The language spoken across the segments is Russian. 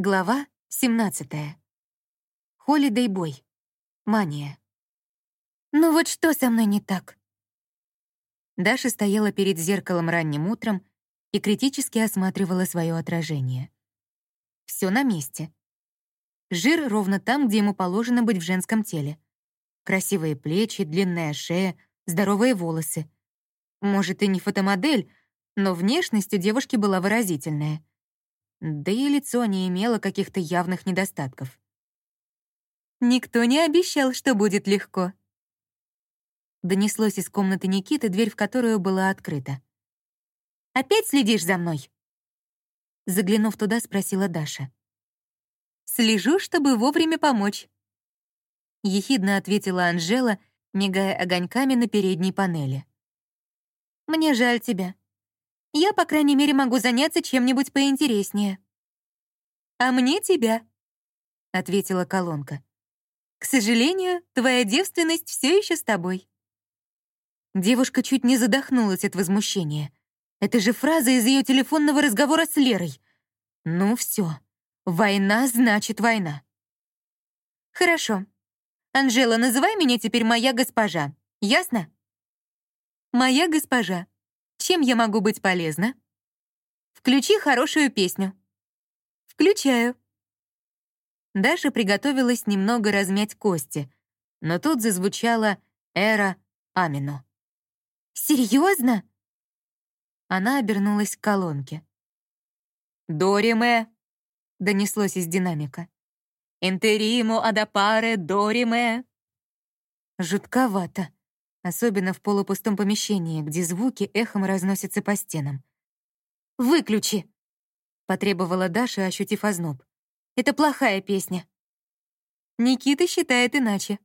Глава 17. Холидей бой. Мания. «Ну вот что со мной не так?» Даша стояла перед зеркалом ранним утром и критически осматривала свое отражение. Все на месте. Жир ровно там, где ему положено быть в женском теле. Красивые плечи, длинная шея, здоровые волосы. Может, и не фотомодель, но внешность у девушки была выразительная — да и лицо не имело каких-то явных недостатков. «Никто не обещал, что будет легко», Донеслось из комнаты Никиты, дверь в которую была открыта. «Опять следишь за мной?» Заглянув туда, спросила Даша. «Слежу, чтобы вовремя помочь», — ехидно ответила Анжела, мигая огоньками на передней панели. «Мне жаль тебя. Я, по крайней мере, могу заняться чем-нибудь поинтереснее». «А мне тебя», — ответила колонка. «К сожалению, твоя девственность все еще с тобой». Девушка чуть не задохнулась от возмущения. Это же фраза из ее телефонного разговора с Лерой. Ну все, война значит война. Хорошо. Анжела, называй меня теперь моя госпожа. Ясно? Моя госпожа. Чем я могу быть полезна? Включи хорошую песню. Включаю. Даша приготовилась немного размять кости, но тут зазвучала «Эра Амино». «Серьезно?» Она обернулась к колонке. «Дориме!» — донеслось из динамика. «Интеримо адапаре дориме!» Жутковато особенно в полупустом помещении, где звуки эхом разносятся по стенам. «Выключи!» — потребовала Даша, ощутив озноб. «Это плохая песня». Никита считает иначе.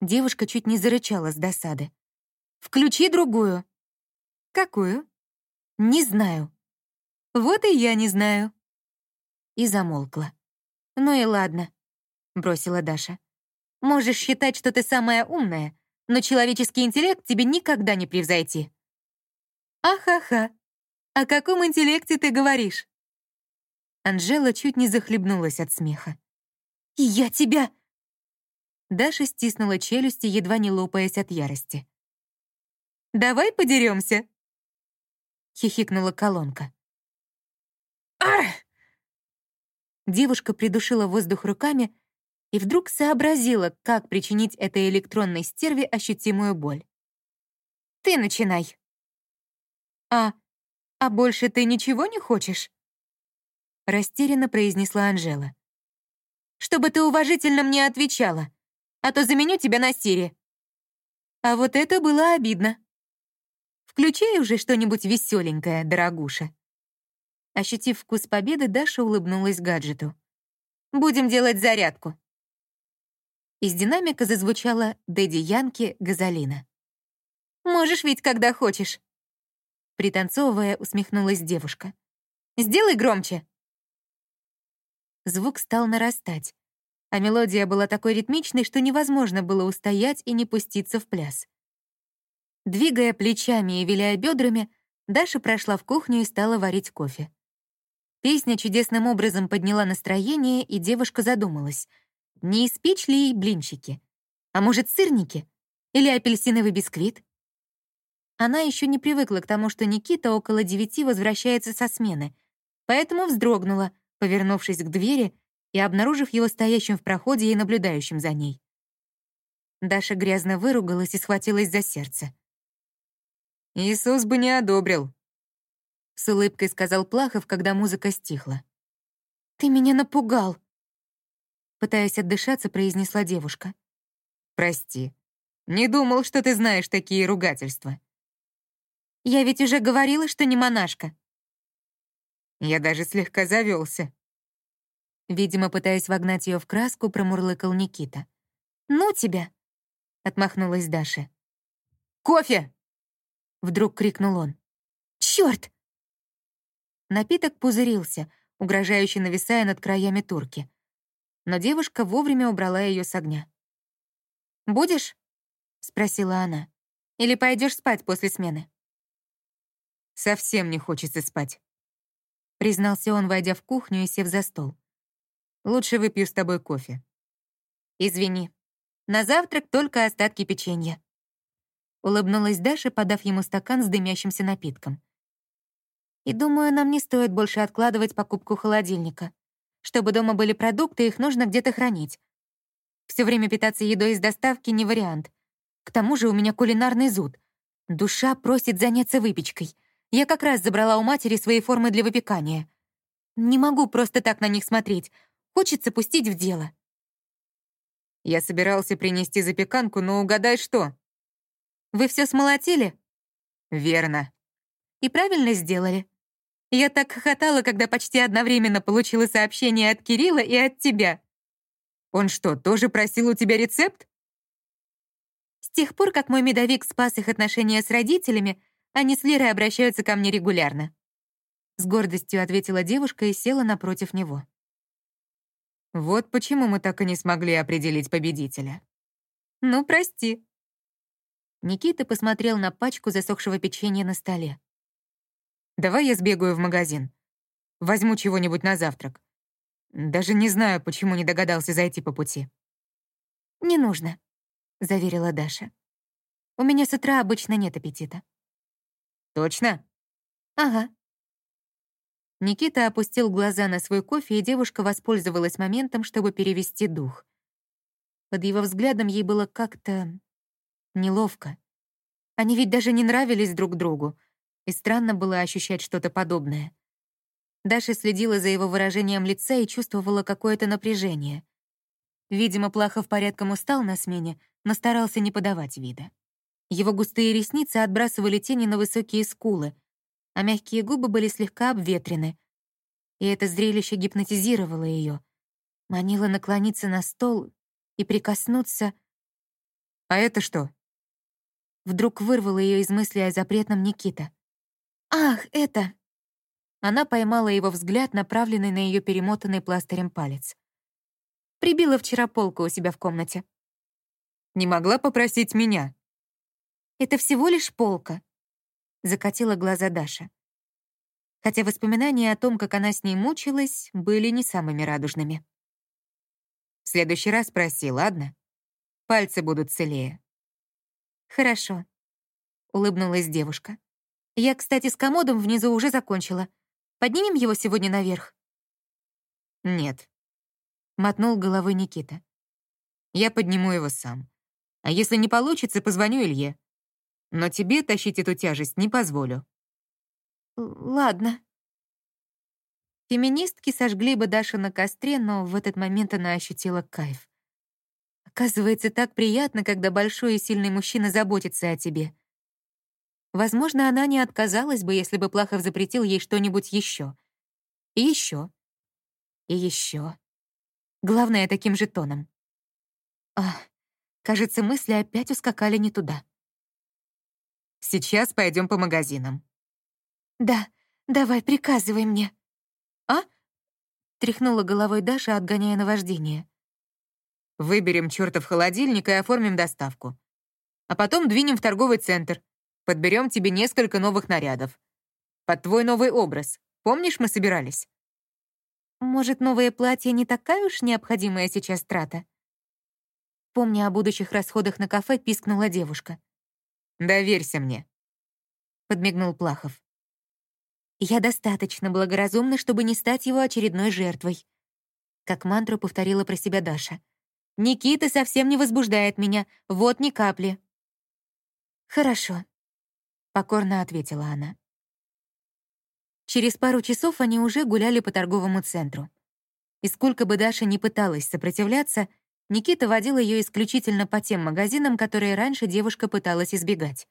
Девушка чуть не зарычала с досады. «Включи другую». «Какую?» «Не знаю». «Вот и я не знаю». И замолкла. «Ну и ладно», — бросила Даша. «Можешь считать, что ты самая умная, но человеческий интеллект тебе никогда не превзойти». «Ахаха, о каком интеллекте ты говоришь?» Анжела чуть не захлебнулась от смеха. «Я тебя...» Даша стиснула челюсти, едва не лопаясь от ярости. «Давай подеремся», — хихикнула колонка. «Ах!» Девушка придушила воздух руками, и вдруг сообразила, как причинить этой электронной стерве ощутимую боль. «Ты начинай». «А, а больше ты ничего не хочешь?» Растерянно произнесла Анжела. «Чтобы ты уважительно мне отвечала, а то заменю тебя на Сири». А вот это было обидно. Включай уже что-нибудь веселенькое, дорогуша. Ощутив вкус победы, Даша улыбнулась гаджету. «Будем делать зарядку». Из динамика зазвучала Дэдди Янки Газолина. «Можешь ведь, когда хочешь». Пританцовывая, усмехнулась девушка. «Сделай громче». Звук стал нарастать, а мелодия была такой ритмичной, что невозможно было устоять и не пуститься в пляс. Двигая плечами и виляя бедрами, Даша прошла в кухню и стала варить кофе. Песня чудесным образом подняла настроение, и девушка задумалась — не испечь ли ей блинчики? А может, сырники? Или апельсиновый бисквит? Она еще не привыкла к тому, что Никита около девяти возвращается со смены, поэтому вздрогнула, повернувшись к двери и обнаружив его стоящим в проходе и наблюдающим за ней. Даша грязно выругалась и схватилась за сердце. «Иисус бы не одобрил», — с улыбкой сказал Плахов, когда музыка стихла. «Ты меня напугал», Пытаясь отдышаться, произнесла девушка. «Прости. Не думал, что ты знаешь такие ругательства». «Я ведь уже говорила, что не монашка». Я даже слегка завелся. Видимо, пытаясь вогнать ее в краску, промурлыкал Никита. «Ну тебя!» — отмахнулась Даша. «Кофе!» — вдруг крикнул он. «Чёрт!» Напиток пузырился, угрожающе нависая над краями турки но девушка вовремя убрала ее с огня. «Будешь?» — спросила она. «Или пойдешь спать после смены?» «Совсем не хочется спать», — признался он, войдя в кухню и сев за стол. «Лучше выпью с тобой кофе». «Извини, на завтрак только остатки печенья». Улыбнулась Даша, подав ему стакан с дымящимся напитком. «И думаю, нам не стоит больше откладывать покупку холодильника. Чтобы дома были продукты, их нужно где-то хранить. Все время питаться едой из доставки не вариант. К тому же у меня кулинарный зуд. Душа просит заняться выпечкой. Я как раз забрала у матери свои формы для выпекания. Не могу просто так на них смотреть. Хочется пустить в дело. Я собирался принести запеканку, но угадай что. Вы все смолотили? Верно. И правильно сделали. Я так хохотала, когда почти одновременно получила сообщение от Кирилла и от тебя. Он что, тоже просил у тебя рецепт? С тех пор, как мой медовик спас их отношения с родителями, они с Лерой обращаются ко мне регулярно. С гордостью ответила девушка и села напротив него. Вот почему мы так и не смогли определить победителя. Ну, прости. Никита посмотрел на пачку засохшего печенья на столе. Давай я сбегаю в магазин. Возьму чего-нибудь на завтрак. Даже не знаю, почему не догадался зайти по пути». «Не нужно», — заверила Даша. «У меня с утра обычно нет аппетита». «Точно?» «Ага». Никита опустил глаза на свой кофе, и девушка воспользовалась моментом, чтобы перевести дух. Под его взглядом ей было как-то неловко. Они ведь даже не нравились друг другу, и странно было ощущать что-то подобное. Даша следила за его выражением лица и чувствовала какое-то напряжение. Видимо, Плахов порядком устал на смене, но старался не подавать вида. Его густые ресницы отбрасывали тени на высокие скулы, а мягкие губы были слегка обветрены. И это зрелище гипнотизировало ее, манило наклониться на стол и прикоснуться. «А это что?» Вдруг вырвало ее из мысли о запретном Никита. «Ах, это...» Она поймала его взгляд, направленный на ее перемотанный пластырем палец. «Прибила вчера полку у себя в комнате». «Не могла попросить меня?» «Это всего лишь полка», — закатила глаза Даша. Хотя воспоминания о том, как она с ней мучилась, были не самыми радужными. «В следующий раз проси, ладно? Пальцы будут целее». «Хорошо», — улыбнулась девушка. Я, кстати, с комодом внизу уже закончила. Поднимем его сегодня наверх?» «Нет», — мотнул головой Никита. «Я подниму его сам. А если не получится, позвоню Илье. Но тебе тащить эту тяжесть не позволю». «Ладно». Феминистки сожгли бы Дашу на костре, но в этот момент она ощутила кайф. Оказывается, так приятно, когда большой и сильный мужчина заботится о тебе — Возможно, она не отказалась бы, если бы Плахов запретил ей что-нибудь еще. И еще. И еще. Главное, таким же тоном. Ах, кажется, мысли опять ускакали не туда. «Сейчас пойдем по магазинам». «Да, давай, приказывай мне». «А?» — тряхнула головой Даша, отгоняя наваждение. «Выберем чертов холодильник и оформим доставку. А потом двинем в торговый центр. Подберем тебе несколько новых нарядов. Под твой новый образ. Помнишь, мы собирались?» «Может, новое платье не такая уж необходимая сейчас трата?» Помня о будущих расходах на кафе, пискнула девушка. «Доверься мне», — подмигнул Плахов. «Я достаточно благоразумна, чтобы не стать его очередной жертвой», — как мантру повторила про себя Даша. «Никита совсем не возбуждает меня, вот ни капли». «Хорошо», — покорно ответила она. Через пару часов они уже гуляли по торговому центру. И сколько бы Даша ни пыталась сопротивляться, Никита водил ее исключительно по тем магазинам, которые раньше девушка пыталась избегать.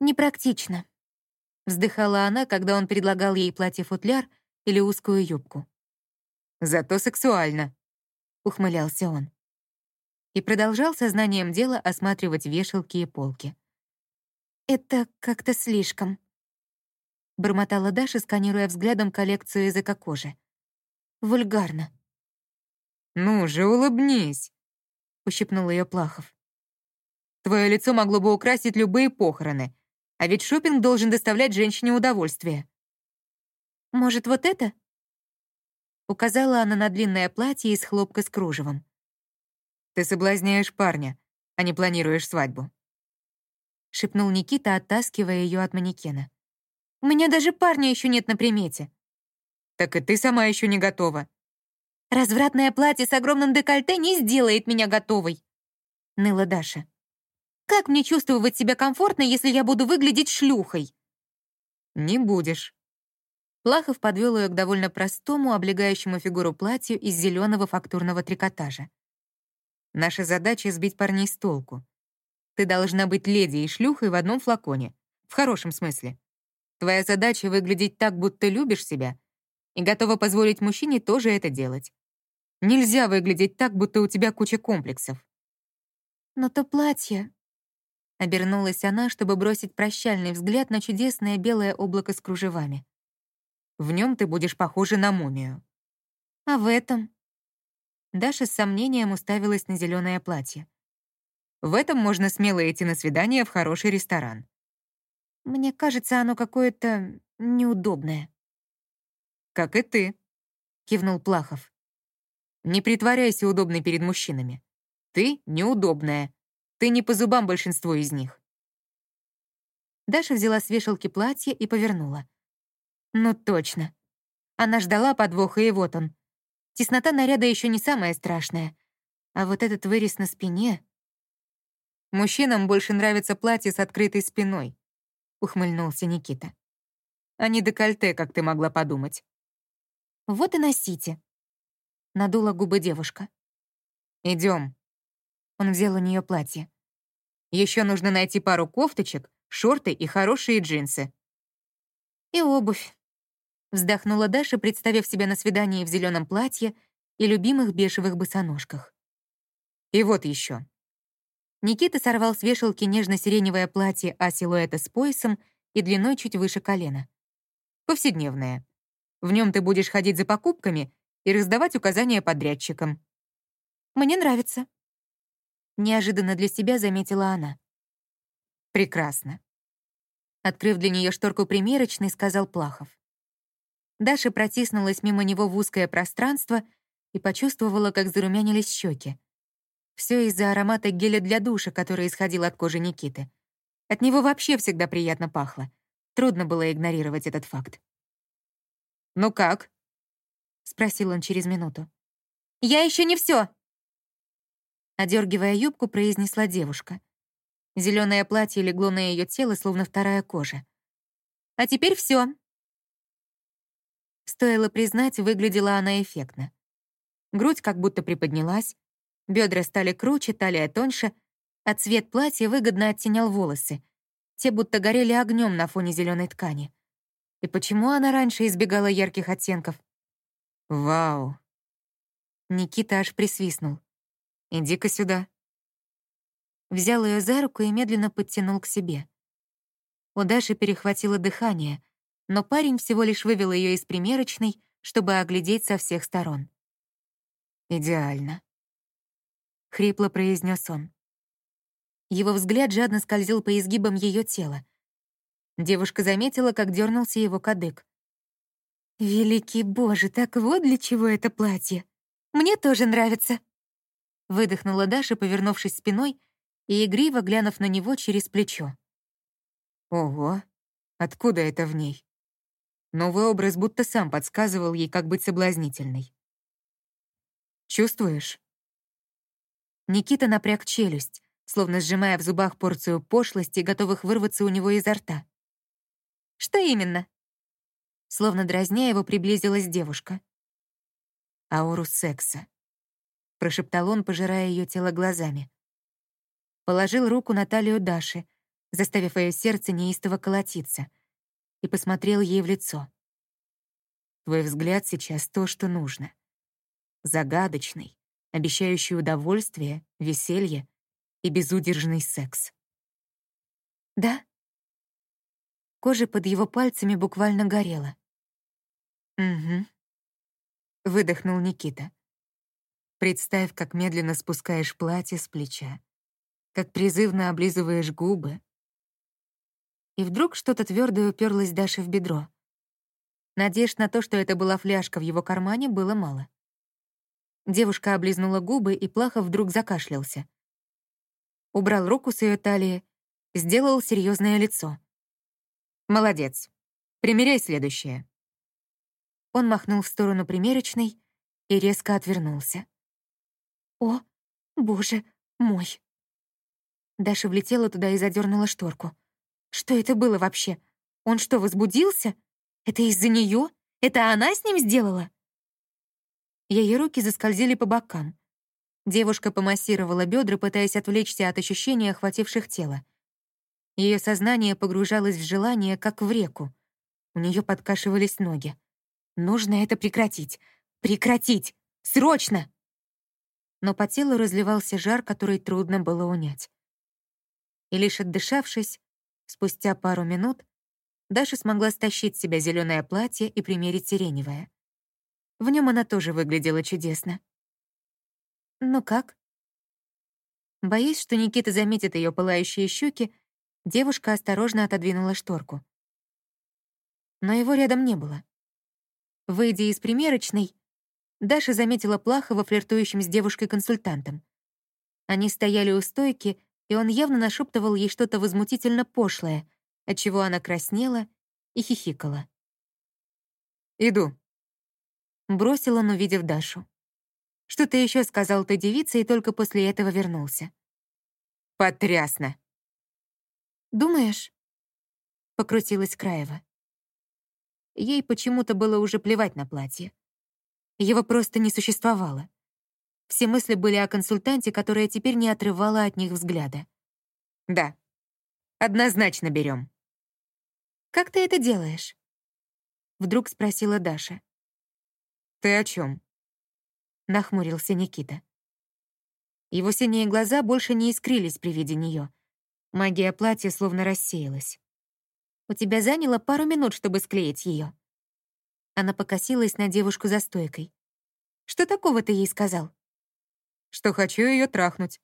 «Непрактично», — вздыхала она, когда он предлагал ей платье-футляр или узкую юбку. «Зато сексуально», — ухмылялся он. И продолжал сознанием дела осматривать вешалки и полки. «Это как-то слишком», — бормотала Даша, сканируя взглядом коллекцию языка кожи. «Вульгарно». «Ну же, улыбнись», — ущипнул ее Плахов. «Твое лицо могло бы украсить любые похороны, а ведь шопинг должен доставлять женщине удовольствие». Может, вот это?» Указала она на длинное платье из хлопка с кружевом. «Ты соблазняешь парня, а не планируешь свадьбу», — шепнул Никита, оттаскивая ее от манекена. «У меня даже парня еще нет на примете». «Так и ты сама еще не готова». «Развратное платье с огромным декольте не сделает меня готовой», — ныла Даша. «Как мне чувствовать себя комфортно, если я буду выглядеть шлюхой?» «Не будешь». Плахов подвел ее к довольно простому, облегающему фигуру платью из зеленого фактурного трикотажа. «Наша задача — сбить парней с толку. Ты должна быть леди и шлюхой в одном флаконе. В хорошем смысле. Твоя задача — выглядеть так, будто любишь себя, и готова позволить мужчине тоже это делать. Нельзя выглядеть так, будто у тебя куча комплексов. «Но то платье...» Обернулась она, чтобы бросить прощальный взгляд на чудесное белое облако с кружевами. «В нем ты будешь похожа на мумию». «А в этом?» Даша с сомнением уставилась на зеленое платье. В этом можно смело идти на свидание в хороший ресторан. Мне кажется, оно какое-то неудобное. Как и ты, кивнул Плахов. Не притворяйся удобной перед мужчинами. Ты неудобная. Ты не по зубам большинству из них. Даша взяла с вешалки платье и повернула. Ну точно. Она ждала подвоха, и вот он. Теснота наряда еще не самое страшное. А вот этот вырез на спине... Мужчинам больше нравится платье с открытой спиной», — ухмыльнулся Никита. «А не декольте, как ты могла подумать». «Вот и носите», — надула губы девушка. Идем. Он взял у нее платье. Еще нужно найти пару кофточек, шорты и хорошие джинсы. И обувь. Вздохнула Даша, представив себя на свидании в зеленом платье и любимых бешевых босоножках. И вот еще. Никита сорвал с вешалки нежно-сиреневое платье а силуэта с поясом и длиной чуть выше колена. Повседневное. В нем ты будешь ходить за покупками и раздавать указания подрядчикам. Мне нравится. Неожиданно для себя заметила она. Прекрасно. Открыв для нее шторку примерочной, сказал Плахов. Даша протиснулась мимо него в узкое пространство и почувствовала, как зарумянились щеки. Все из-за аромата геля для душа, который исходил от кожи Никиты. От него вообще всегда приятно пахло. Трудно было игнорировать этот факт. «Ну как?» — спросил он через минуту. «Я еще не все. Одергивая юбку, произнесла девушка. Зеленое платье легло на ее тело, словно вторая кожа. «А теперь все. Стоило признать, выглядела она эффектно. Грудь как будто приподнялась, Бедра стали круче, талия тоньше, а цвет платья выгодно оттенял волосы. Те будто горели огнем на фоне зеленой ткани. И почему она раньше избегала ярких оттенков? «Вау!» Никита аж присвистнул. «Иди-ка сюда». Взял ее за руку и медленно подтянул к себе. У Даши перехватило дыхание, но парень всего лишь вывел ее из примерочной, чтобы оглядеть со всех сторон. «Идеально», — хрипло произнес он. Его взгляд жадно скользил по изгибам ее тела. Девушка заметила, как дернулся его кадык. «Великий Боже, так вот для чего это платье! Мне тоже нравится!» Выдохнула Даша, повернувшись спиной и игриво глянув на него через плечо. «Ого, откуда это в ней?» Новый образ будто сам подсказывал ей, как быть соблазнительной. «Чувствуешь?» Никита напряг челюсть, словно сжимая в зубах порцию пошлости, готовых вырваться у него изо рта. «Что именно?» Словно дразня его, приблизилась девушка. «Ауру секса», — прошептал он, пожирая ее тело глазами. Положил руку на талию Даши, заставив ее сердце неистово колотиться, и посмотрел ей в лицо. «Твой взгляд сейчас то, что нужно. Загадочный, обещающий удовольствие, веселье и безудержный секс. «Да?» Кожа под его пальцами буквально горела. «Угу», — выдохнул Никита. Представь, как медленно спускаешь платье с плеча, как призывно облизываешь губы. И вдруг что-то твердое уперлось Даше в бедро. Надежд на то, что это была фляжка в его кармане, было мало. Девушка облизнула губы, и Плахов вдруг закашлялся. Убрал руку с ее талии, сделал серьезное лицо. «Молодец. Примеряй следующее». Он махнул в сторону примерочной и резко отвернулся. «О, боже мой!» Даша влетела туда и задернула шторку. «Что это было вообще? Он что, возбудился? Это из-за нее? Это она с ним сделала?» Ее руки заскользили по бокам. Девушка помассировала бедра, пытаясь отвлечься от ощущения, охвативших тело. Ее сознание погружалось в желание, как в реку. У нее подкашивались ноги. Нужно это прекратить. Прекратить! Срочно! Но по телу разливался жар, который трудно было унять. И лишь отдышавшись, спустя пару минут, Даша смогла стащить с себя зеленое платье и примерить сиреневое. В нем она тоже выглядела чудесно. «Ну как?» Боясь, что Никита заметит ее пылающие щеки, девушка осторожно отодвинула шторку. Но его рядом не было. Выйдя из примерочной, Даша заметила Плахова флиртующим с девушкой-консультантом. Они стояли у стойки, и он явно нашептывал ей что-то возмутительно пошлое, отчего она краснела и хихикала. «Иду», — бросил он, увидев Дашу. Что-то еще сказал той девице и только после этого вернулся. «Потрясно!» «Думаешь?» — покрутилась Краева. Ей почему-то было уже плевать на платье. Его просто не существовало. Все мысли были о консультанте, которая теперь не отрывала от них взгляда. «Да, однозначно берем. «Как ты это делаешь?» Вдруг спросила Даша. «Ты о чем? Нахмурился Никита. Его синие глаза больше не искрились при виде нее. Магия платья словно рассеялась. У тебя заняло пару минут, чтобы склеить ее. Она покосилась на девушку за стойкой. Что такого ты ей сказал? Что хочу ее трахнуть.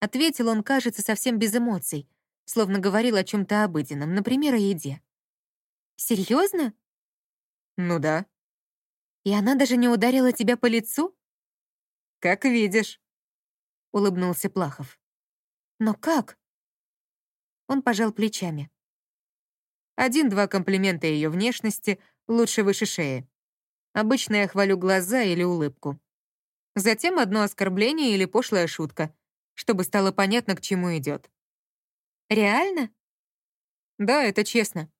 Ответил он, кажется, совсем без эмоций, словно говорил о чем то обыденном, например, о еде. Серьезно? Ну да. И она даже не ударила тебя по лицу? Как видишь. Улыбнулся Плахов. Но как? Он пожал плечами. Один-два комплимента ее внешности лучше выше шеи. Обычно я хвалю глаза или улыбку. Затем одно оскорбление или пошлая шутка, чтобы стало понятно, к чему идет. Реально? Да, это честно.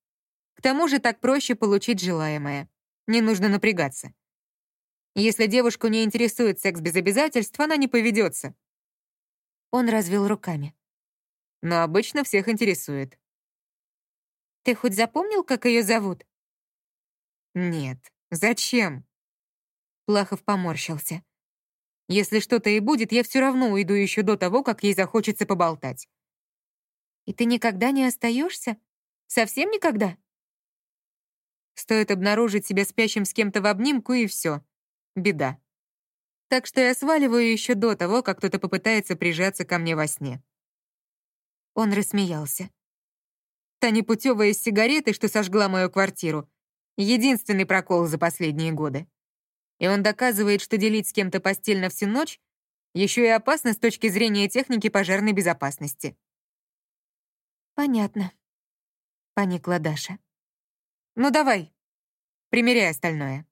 К тому же так проще получить желаемое. Не нужно напрягаться. Если девушку не интересует секс без обязательств, она не поведется. Он развел руками. Но обычно всех интересует. Ты хоть запомнил, как ее зовут? Нет. Зачем? Плахов поморщился. Если что-то и будет, я все равно уйду еще до того, как ей захочется поболтать. И ты никогда не остаешься? Совсем никогда? Стоит обнаружить себя спящим с кем-то в обнимку, и все. Беда. Так что я сваливаю еще до того, как кто-то попытается прижаться ко мне во сне. Он рассмеялся. Та непутевая из сигареты, что сожгла мою квартиру. Единственный прокол за последние годы. И он доказывает, что делить с кем-то постель на всю ночь еще и опасно с точки зрения техники пожарной безопасности. «Понятно», — поникла Даша. «Ну давай, примеряй остальное».